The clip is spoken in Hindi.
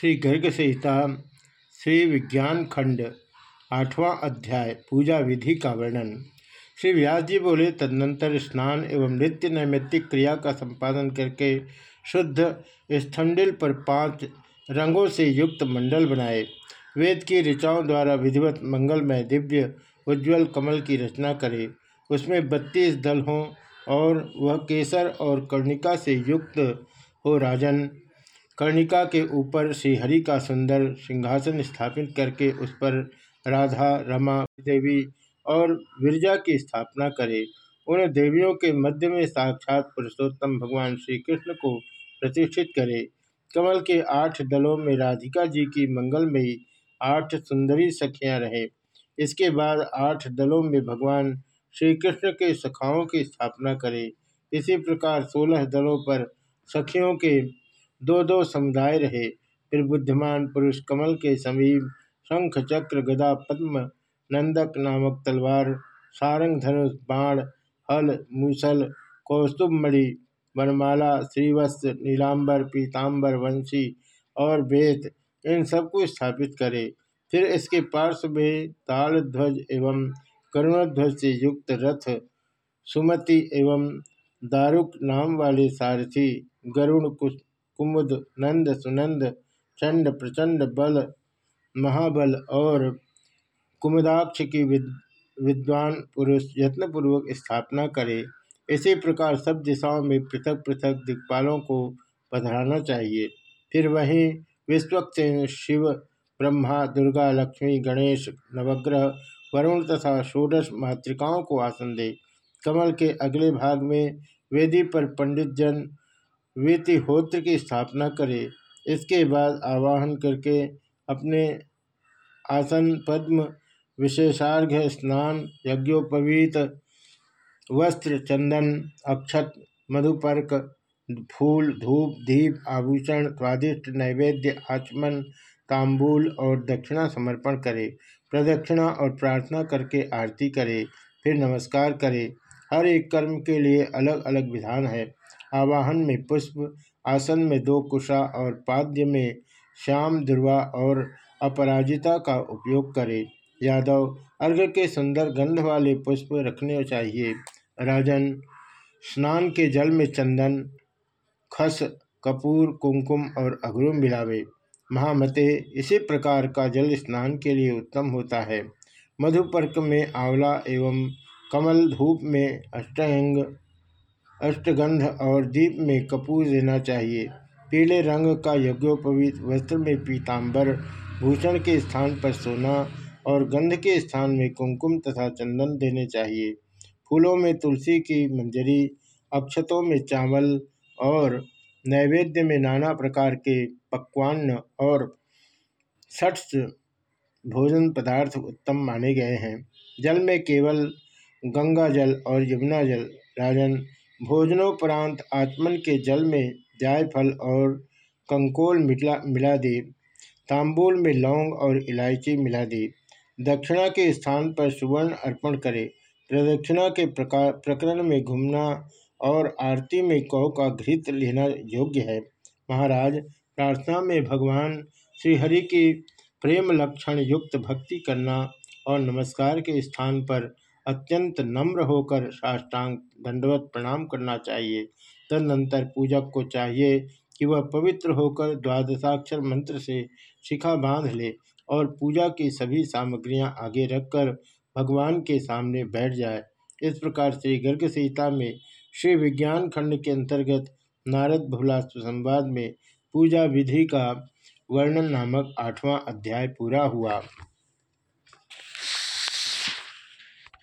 श्री गर्ग संहिता, श्री विज्ञान खंड, आठवां अध्याय, पूजा विधि का वर्णन। श्री व्यास जी बोले, तदनंतर स्नान एवं नित्य नैमित्तिक क्रिया का संपादन करके शुद्ध स्थंडिल पर पाँच रंगों से युक्त मंडल बनाए। वेद की ऋचाओं द्वारा विधिवत मंगलमय, दिव्य, उज्ज्वल कमल की रचना करे। उसमें बत्तीस दल हों और वह केसर और कर्णिका से युक्त हो राजन। कर्णिका के ऊपर श्रीहरि का सुंदर सिंहासन स्थापित करके उस पर राधा, रमा, देवी और विरजा की स्थापना करे। उन देवियों के मध्य में साक्षात पुरुषोत्तम भगवान श्री कृष्ण को प्रतिष्ठित करे। कमल के आठ दलों में राधिका जी की मंगलमयी आठ सुंदरी सखियाँ रहे। इसके बाद आठ दलों में भगवान श्री कृष्ण के सखाओं की स्थापना करे। इसी प्रकार सोलह दलों पर सखियों के दो दो समुदाय रहे। फिर बुद्धिमान पुरुष कमल के समीप शंख चक्र गदा पद्म नंदक नामक तलवार, सारंग धनुष, बाण, हल, मूसल कौस्तुभमणि वनमाला श्रीवस्त्र नीलांबर पीताम्बर वंशी और वेद इन सबको स्थापित करे। फिर इसके पार्श्व में ताल ध्वज एवं करुणध्वज से युक्त रथ, सुमति एवं दारुक नाम वाले सारथी गरुण कुमुद नंद सुनंद चंड प्रचंड बल महाबल और कुमुदाक्ष की विद, विद्वान पुरुष यत्नपूर्वक स्थापना करे। इसी प्रकार सब दिशाओं में पृथक पृथक दिक्पालों को पधराना चाहिए। फिर वहीं विश्वक्सेन शिव ब्रह्मा दुर्गा लक्ष्मी गणेश नवग्रह वरुण तथा षोडश मातृकाओं को आसन दे। कमल के अगले भाग में वेदी पर पंडित जन वितिहोत्र की स्थापना करे। इसके बाद आवाहन करके अपने आसन, पद्म, विशेषार्घ स्नान, यज्ञोपवीत, वस्त्र, चंदन, अक्षत, मधुपर्क, फूल, धूप, दीप, आभूषण, स्वादिष्ट नैवेद्य, आचमन, तांबूल और दक्षिणा समर्पण करे। प्रदक्षिणा और प्रार्थना करके आरती करे। फिर नमस्कार करे। हर एक कर्म के लिए अलग अलग विधान है। आवाहन में पुष्प, आसन में दो कुशा और पाद्य में श्याम दुर्वा और अपराजिता का उपयोग करे। यादव, अर्घ के सुंदर गंध वाले पुष्प रखने चाहिए। राजन, स्नान के जल में चंदन, खस, कपूर, कुमकुम और अगरुम मिलावे। महामते, इसी प्रकार का जल स्नान के लिए उत्तम होता है। मधुपर्क में आंवला एवं कमल धूप में अष्टंग अष्टगंध और दीप में कपूर देना चाहिए। पीले रंग का यज्ञोपवीत वस्त्र में पीताम्बर भूषण के स्थान पर सोना और गंध के स्थान में कुमकुम तथा चंदन देने चाहिए। फूलों में तुलसी की मंजरी, अक्षतों में चावल और नैवेद्य में नाना प्रकार के पकवान और सट्स भोजन पदार्थ उत्तम माने गए हैं। जल में केवल गंगा जल और यमुना जल राजन भोजनोपरांत आत्मन के जल में जायफल और कंकोल मिला मिला दे। तांबूल में लौंग और इलायची मिला दे। दक्षिणा के स्थान पर सुवर्ण अर्पण करे। प्रदक्षिणा के प्रकार प्रकरण में घूमना और आरती में कौ का घृत लेना योग्य है। महाराज, प्रार्थना में भगवान श्रीहरि की प्रेम लक्षण युक्त भक्ति करना और नमस्कार के स्थान पर अत्यंत नम्र होकर साष्टांग दंडवत प्रणाम करना चाहिए। तदनंतर पूजक को चाहिए कि वह पवित्र होकर द्वादशाक्षर मंत्र से शिखा बाँध ले और पूजा की सभी सामग्रियाँ आगे रखकर भगवान के सामने बैठ जाए। इस प्रकार श्री गर्ग सीता में श्री विज्ञान खंड के अंतर्गत नारद भोला संवाद में पूजा विधि का वर्णन नामक आठवां अध्याय पूरा हुआ।